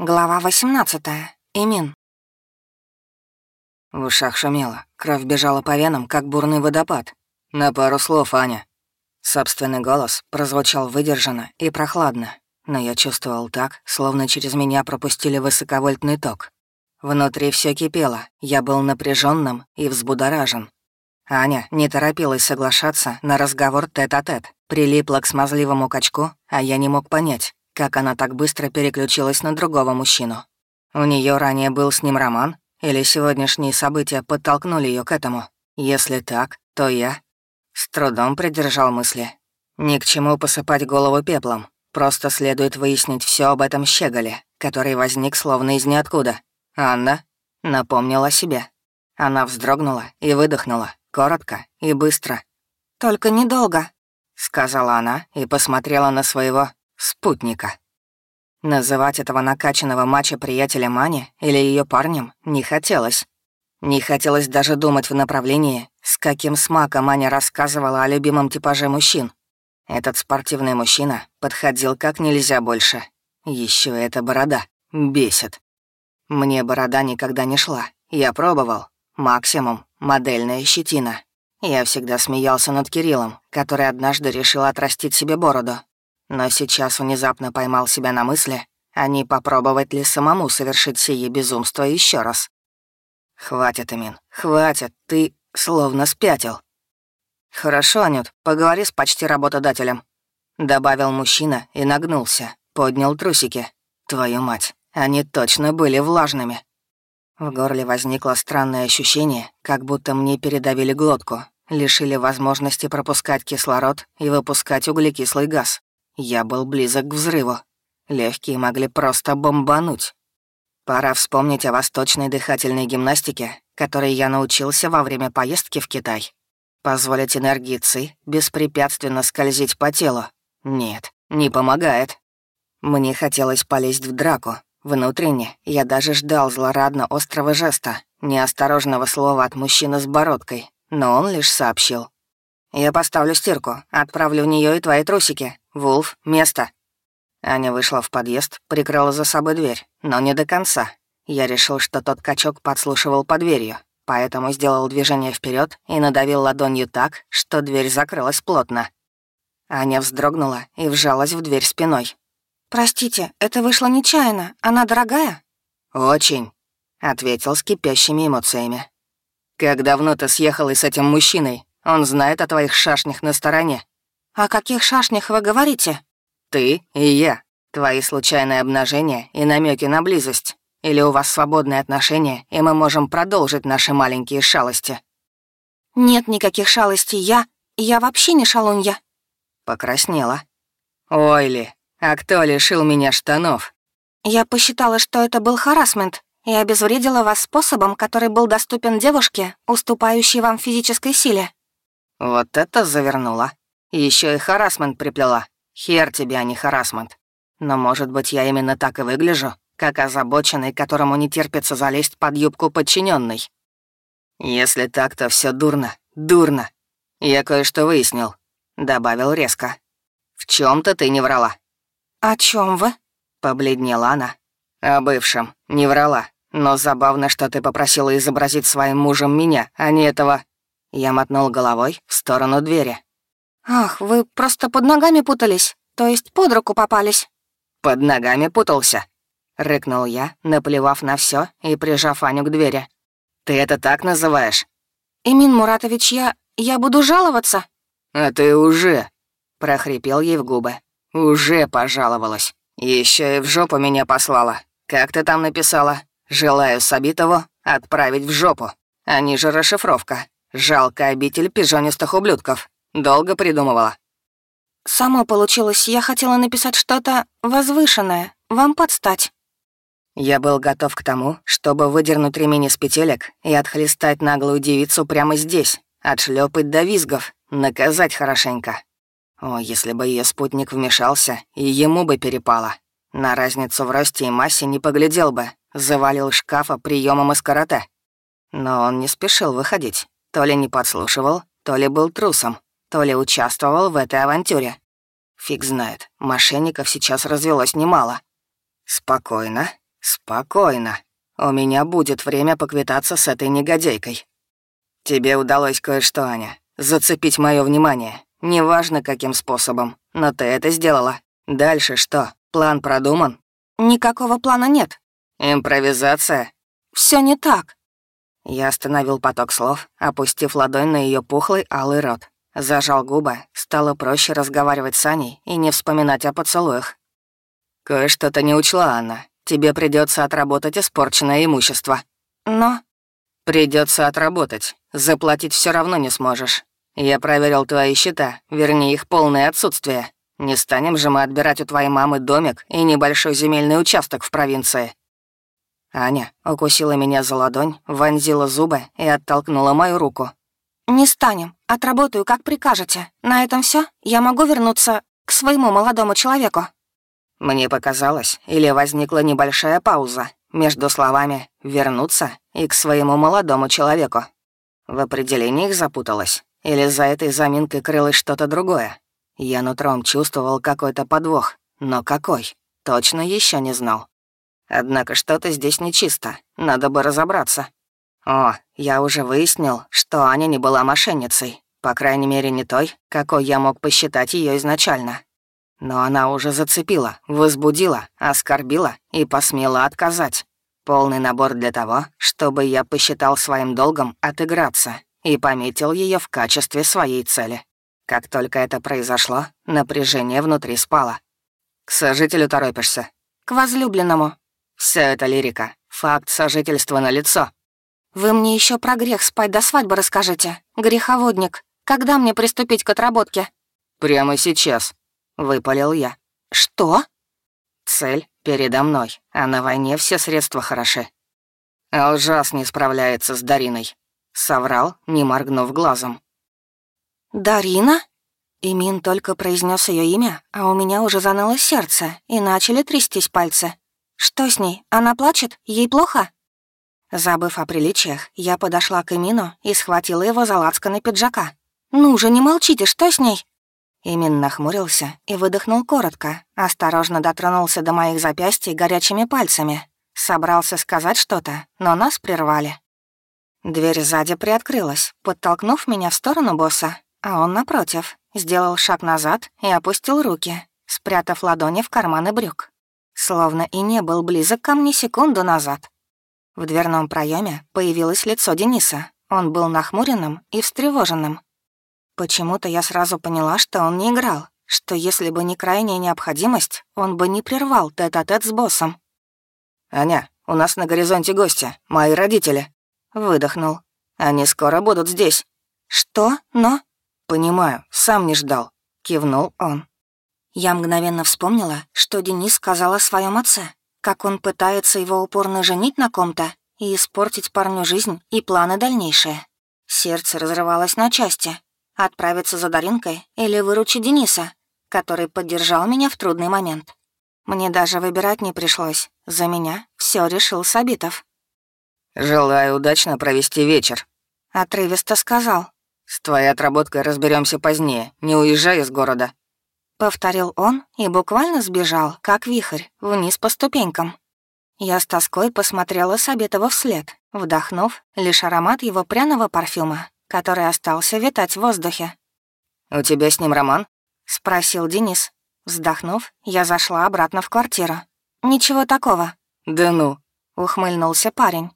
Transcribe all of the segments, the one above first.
Глава 18. Имин. В ушах шумело, кровь бежала по венам, как бурный водопад. «На пару слов, Аня». Собственный голос прозвучал выдержанно и прохладно, но я чувствовал так, словно через меня пропустили высоковольтный ток. Внутри все кипело, я был напряженным и взбудоражен. Аня не торопилась соглашаться на разговор тет-а-тет, -тет, прилипла к смазливому качку, а я не мог понять, как она так быстро переключилась на другого мужчину? У нее ранее был с ним роман? Или сегодняшние события подтолкнули ее к этому? Если так, то я... С трудом придержал мысли. Ни к чему посыпать голову пеплом. Просто следует выяснить все об этом щеголе, который возник словно из ниоткуда. Анна напомнила о себе. Она вздрогнула и выдохнула, коротко и быстро. «Только недолго», — сказала она и посмотрела на своего спутника. Называть этого накачанного мача приятеля Мани или ее парнем не хотелось. Не хотелось даже думать в направлении, с каким смаком Маня рассказывала о любимом типаже мужчин. Этот спортивный мужчина подходил как нельзя больше. Еще эта борода бесит. Мне борода никогда не шла. Я пробовал. Максимум — модельная щетина. Я всегда смеялся над Кириллом, который однажды решил отрастить себе бороду, но сейчас внезапно поймал себя на мысли, а не попробовать ли самому совершить сие безумство еще раз. «Хватит, Эмин, хватит, ты словно спятил». «Хорошо, Анют, поговори с почти работодателем», — добавил мужчина и нагнулся, поднял трусики. «Твою мать, они точно были влажными». В горле возникло странное ощущение, как будто мне передавили глотку, лишили возможности пропускать кислород и выпускать углекислый газ. Я был близок к взрыву. Легкие могли просто бомбануть. Пора вспомнить о восточной дыхательной гимнастике, которой я научился во время поездки в Китай. Позволить энергии ЦИ беспрепятственно скользить по телу. Нет, не помогает. Мне хотелось полезть в драку. Внутренне я даже ждал злорадно острого жеста, неосторожного слова от мужчины с бородкой, но он лишь сообщил. «Я поставлю стирку, отправлю в нее и твои трусики. Вулф, место». Аня вышла в подъезд, прикрыла за собой дверь, но не до конца. Я решил, что тот качок подслушивал под дверью, поэтому сделал движение вперед и надавил ладонью так, что дверь закрылась плотно. Аня вздрогнула и вжалась в дверь спиной. «Простите, это вышло нечаянно. Она дорогая?» «Очень», — ответил с кипящими эмоциями. «Как давно ты съехал с этим мужчиной? Он знает о твоих шашнях на стороне». «О каких шашнях вы говорите?» «Ты и я. Твои случайные обнажения и намеки на близость. Или у вас свободные отношения, и мы можем продолжить наши маленькие шалости?» «Нет никаких шалостей. Я... Я вообще не шалунья». Покраснела. «Ой ли, а кто лишил меня штанов?» «Я посчитала, что это был харасмент, и обезвредила вас способом, который был доступен девушке, уступающей вам физической силе». Вот это завернула. Еще и харасмент приплела. Хер тебе, а не харасмент. Но, может быть, я именно так и выгляжу, как озабоченный, которому не терпится залезть под юбку подчиненной. Если так, то все дурно, дурно. Я кое-что выяснил, добавил резко. В чем то ты не врала. О чем вы? Побледнела она. О бывшем, не врала. Но забавно, что ты попросила изобразить своим мужем меня, а не этого я мотнул головой в сторону двери. «Ах, вы просто под ногами путались, то есть под руку попались». «Под ногами путался», — рыкнул я, наплевав на все и прижав Аню к двери. «Ты это так называешь?» «Имин Муратович, я... я буду жаловаться?» «А ты уже...» — прохрипел ей в губы. «Уже пожаловалась. Еще и в жопу меня послала. Как ты там написала? Желаю Сабитову отправить в жопу. А ниже расшифровка. Жалкая обитель пижонистых ублюдков. Долго придумывала. Само получилось, я хотела написать что-то возвышенное, вам подстать. Я был готов к тому, чтобы выдернуть ремень из петелек и отхлестать наглую девицу прямо здесь, отшлепать до визгов, наказать хорошенько. О, если бы ее спутник вмешался, и ему бы перепало. На разницу в росте и массе не поглядел бы, завалил шкафа приемом из карате. Но он не спешил выходить. То ли не подслушивал, то ли был трусом, то ли участвовал в этой авантюре. Фиг знает, мошенников сейчас развелось немало. Спокойно, «Спокойно. У меня будет время поквитаться с этой негодейкой. Тебе удалось кое-что, Аня. Зацепить мое внимание. Неважно, каким способом, но ты это сделала. Дальше что? План продуман?» «Никакого плана нет». «Импровизация?» Все не так». Я остановил поток слов, опустив ладонь на ее пухлый алый рот. Зажал губы, стало проще разговаривать с Аней и не вспоминать о поцелуях. «Кое-что ты не учла, Анна. Тебе придется отработать испорченное имущество». «Но...» Придется отработать. Заплатить все равно не сможешь. Я проверил твои счета, вернее, их полное отсутствие. Не станем же мы отбирать у твоей мамы домик и небольшой земельный участок в провинции. Аня укусила меня за ладонь, вонзила зубы и оттолкнула мою руку. «Не станем. Отработаю, как прикажете. На этом все. Я могу вернуться к своему молодому человеку». Мне показалось, или возникла небольшая пауза между словами «вернуться» и «к своему молодому человеку». В определении их запуталась, или за этой заминкой крылось что-то другое. Я нутром чувствовал какой-то подвох, но какой, точно еще не знал. Однако что-то здесь нечисто, надо бы разобраться. О, я уже выяснил, что Аня не была мошенницей, по крайней мере не той, какой я мог посчитать ее изначально. Но она уже зацепила, возбудила, оскорбила и посмела отказать. Полный набор для того, чтобы я посчитал своим долгом отыграться и пометил ее в качестве своей цели. Как только это произошло, напряжение внутри спало. «К сожителю торопишься?» «К возлюбленному». Все это лирика. Факт сожительства на лицо. «Вы мне еще про грех спать до свадьбы расскажите. Греховодник. Когда мне приступить к отработке?» «Прямо сейчас», Выпалил я. «Что?» «Цель передо мной, а на войне все средства хороши». Алжас не справляется с Дариной. Соврал, не моргнув глазом. «Дарина?» Имин только произнес ее имя, а у меня уже заныло сердце, и начали трястись пальцы. «Что с ней? Она плачет? Ей плохо?» Забыв о приличиях, я подошла к Эмину и схватила его за лацканы пиджака. «Ну же, не молчите, что с ней?» Имин нахмурился и выдохнул коротко, осторожно дотронулся до моих запястий горячими пальцами. Собрался сказать что-то, но нас прервали. Дверь сзади приоткрылась, подтолкнув меня в сторону босса, а он, напротив, сделал шаг назад и опустил руки, спрятав ладони в карманы брюк. Словно и не был близок ко мне секунду назад. В дверном проеме появилось лицо Дениса. Он был нахмуренным и встревоженным. Почему-то я сразу поняла, что он не играл, что если бы не крайняя необходимость, он бы не прервал тет-а-тет с боссом. «Аня, у нас на горизонте гости, мои родители». Выдохнул. «Они скоро будут здесь». «Что? Но?» «Понимаю, сам не ждал», — кивнул он. Я мгновенно вспомнила, что Денис сказал о своем отце, как он пытается его упорно женить на ком-то и испортить парню жизнь и планы дальнейшие. Сердце разрывалось на части, Отправиться за Даринкой или выручить Дениса, который поддержал меня в трудный момент. Мне даже выбирать не пришлось. За меня все решил Сабитов. «Желаю удачно провести вечер», — отрывисто сказал. «С твоей отработкой разберемся позднее. Не уезжай из города». Повторил он и буквально сбежал, как вихрь, вниз по ступенькам. Я с тоской посмотрела Сабитова вслед, вдохнув лишь аромат его пряного парфюма который остался витать в воздухе. «У тебя с ним роман?» — спросил Денис. Вздохнув, я зашла обратно в квартиру. «Ничего такого». «Да ну», — ухмыльнулся парень.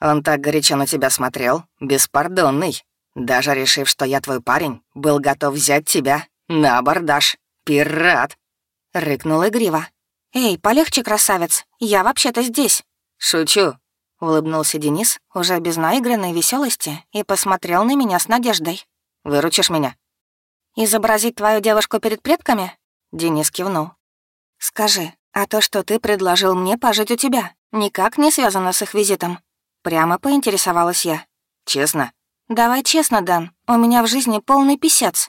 «Он так горячо на тебя смотрел, беспардонный. Даже решив, что я твой парень, был готов взять тебя на абордаж. Пират!» — рыкнул игриво. «Эй, полегче, красавец, я вообще-то здесь». «Шучу, — улыбнулся Денис, уже без наигранной веселости, и посмотрел на меня с надеждой. «Выручишь меня?» «Изобразить твою девушку перед предками?» Денис кивнул. «Скажи, а то, что ты предложил мне пожить у тебя, никак не связано с их визитом?» Прямо поинтересовалась я. «Честно?» «Давай честно, Дэн, у меня в жизни полный писец.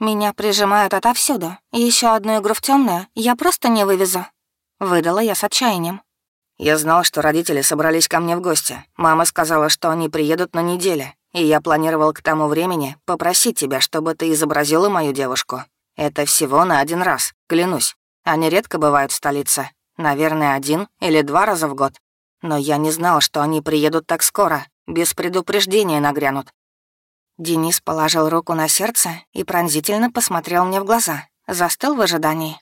Меня прижимают отовсюду, еще одну игру в темную я просто не вывезу». Выдала я с отчаянием. Я знал, что родители собрались ко мне в гости. Мама сказала, что они приедут на неделе, и я планировал к тому времени попросить тебя, чтобы ты изобразила мою девушку. Это всего на один раз, клянусь. Они редко бывают в столице. Наверное, один или два раза в год. Но я не знал, что они приедут так скоро, без предупреждения нагрянут. Денис положил руку на сердце и пронзительно посмотрел мне в глаза. Застыл в ожидании.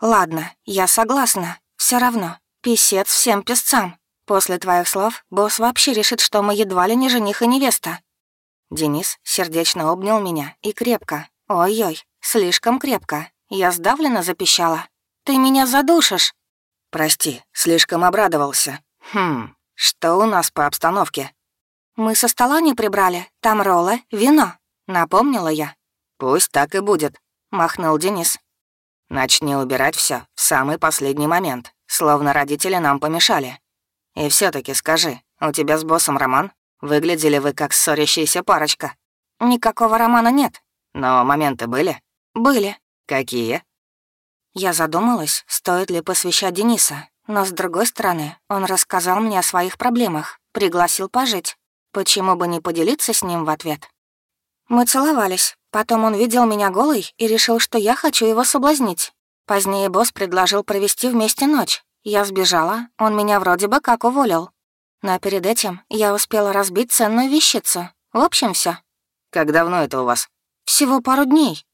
«Ладно, я согласна. Все равно. Писец всем песцам. После твоих слов босс вообще решит, что мы едва ли не жених и невеста». Денис сердечно обнял меня и крепко. Ой-ой, слишком крепко. Я сдавленно запищала. «Ты меня задушишь!» «Прости, слишком обрадовался. Хм, что у нас по обстановке?» «Мы со стола не прибрали, там роллы, вино», — напомнила я. «Пусть так и будет», — махнул Денис. «Начни убирать все в самый последний момент, словно родители нам помешали. И все таки скажи, у тебя с боссом роман? Выглядели вы как ссорящаяся парочка?» «Никакого романа нет». «Но моменты были?» «Были». «Какие?» Я задумалась, стоит ли посвящать Дениса, но, с другой стороны, он рассказал мне о своих проблемах, пригласил пожить. Почему бы не поделиться с ним в ответ? Мы целовались. Потом он видел меня голой и решил, что я хочу его соблазнить. Позднее босс предложил провести вместе ночь. Я сбежала, он меня вроде бы как уволил. Но перед этим я успела разбить ценную вещицу. В общем, все. «Как давно это у вас?» «Всего пару дней».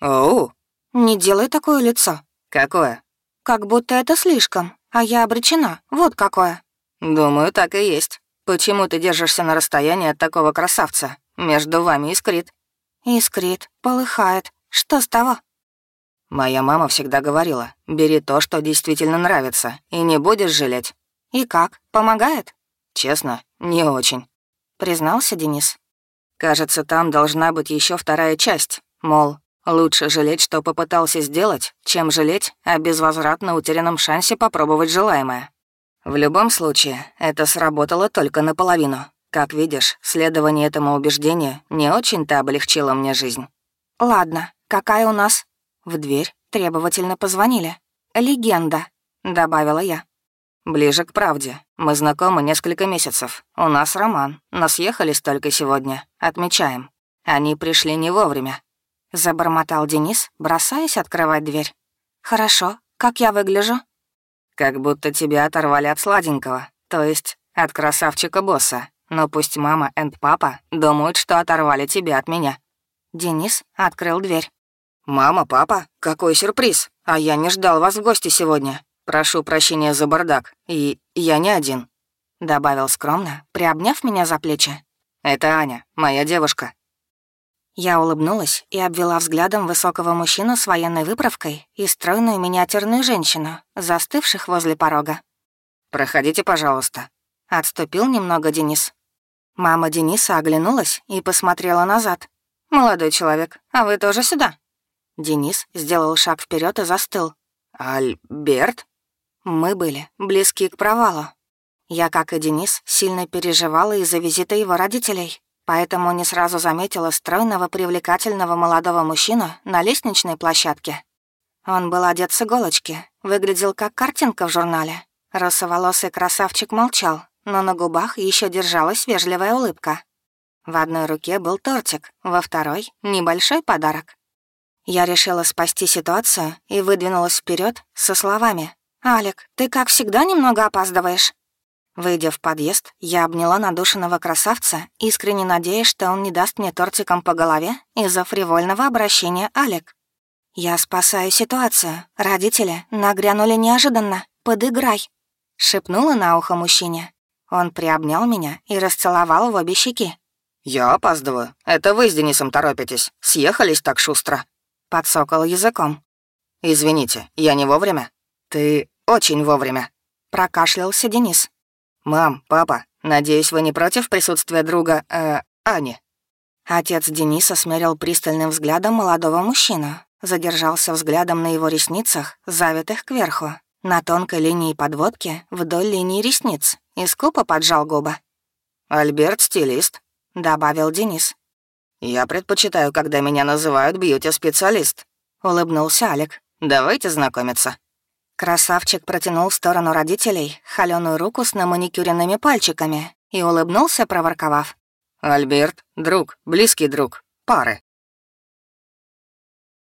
«Оу!» «Не делай такое лицо». «Какое?» «Как будто это слишком, а я обречена. Вот какое». «Думаю, так и есть». «Почему ты держишься на расстоянии от такого красавца? Между вами искрит». «Искрит, полыхает. Что с того?» Моя мама всегда говорила, бери то, что действительно нравится, и не будешь жалеть. «И как? Помогает?» «Честно, не очень», — признался Денис. «Кажется, там должна быть еще вторая часть. Мол, лучше жалеть, что попытался сделать, чем жалеть о безвозвратно утерянном шансе попробовать желаемое. В любом случае, это сработало только наполовину. Как видишь, следование этому убеждению не очень-то облегчило мне жизнь. «Ладно, какая у нас?» В дверь требовательно позвонили. «Легенда», — добавила я. «Ближе к правде. Мы знакомы несколько месяцев. У нас роман, но съехались только сегодня. Отмечаем. Они пришли не вовремя». Забормотал Денис, бросаясь открывать дверь. «Хорошо. Как я выгляжу?» Как будто тебя оторвали от сладенького, то есть от красавчика-босса. Но пусть мама и папа думают, что оторвали тебя от меня». Денис открыл дверь. «Мама, папа, какой сюрприз! А я не ждал вас в гости сегодня. Прошу прощения за бардак, и я не один», — добавил скромно, приобняв меня за плечи. «Это Аня, моя девушка». Я улыбнулась и обвела взглядом высокого мужчину с военной выправкой и стройную миниатюрную женщину, застывших возле порога. «Проходите, пожалуйста». Отступил немного Денис. Мама Дениса оглянулась и посмотрела назад. «Молодой человек, а вы тоже сюда?» Денис сделал шаг вперед и застыл. «Альберт?» Мы были близки к провалу. Я, как и Денис, сильно переживала из-за визита его родителей поэтому не сразу заметила стройного привлекательного молодого мужчину на лестничной площадке. Он был одет с иголочки, выглядел как картинка в журнале. Росоволосый красавчик молчал, но на губах еще держалась вежливая улыбка. В одной руке был тортик, во второй — небольшой подарок. Я решила спасти ситуацию и выдвинулась вперед со словами. «Алик, ты, как всегда, немного опаздываешь». Выйдя в подъезд, я обняла надушенного красавца, искренне надеясь, что он не даст мне тортиком по голове из-за фривольного обращения Алек. «Я спасаю ситуацию. Родители нагрянули неожиданно. Подыграй!» — шепнула на ухо мужчине. Он приобнял меня и расцеловал в обе щеки. «Я опаздываю. Это вы с Денисом торопитесь. Съехались так шустро». Подсокал языком. «Извините, я не вовремя?» «Ты очень вовремя», — прокашлялся Денис. «Мам, папа, надеюсь, вы не против присутствия друга, э, Ани?» Отец Дениса смерил пристальным взглядом молодого мужчину, задержался взглядом на его ресницах, завитых кверху, на тонкой линии подводки вдоль линии ресниц и скупо поджал губы. «Альберт — стилист», — добавил Денис. «Я предпочитаю, когда меня называют бьюти-специалист», — улыбнулся Алик. «Давайте знакомиться». Красавчик протянул в сторону родителей холёную руку с наманикюренными пальчиками и улыбнулся, проворковав. «Альберт — друг, близкий друг, пары».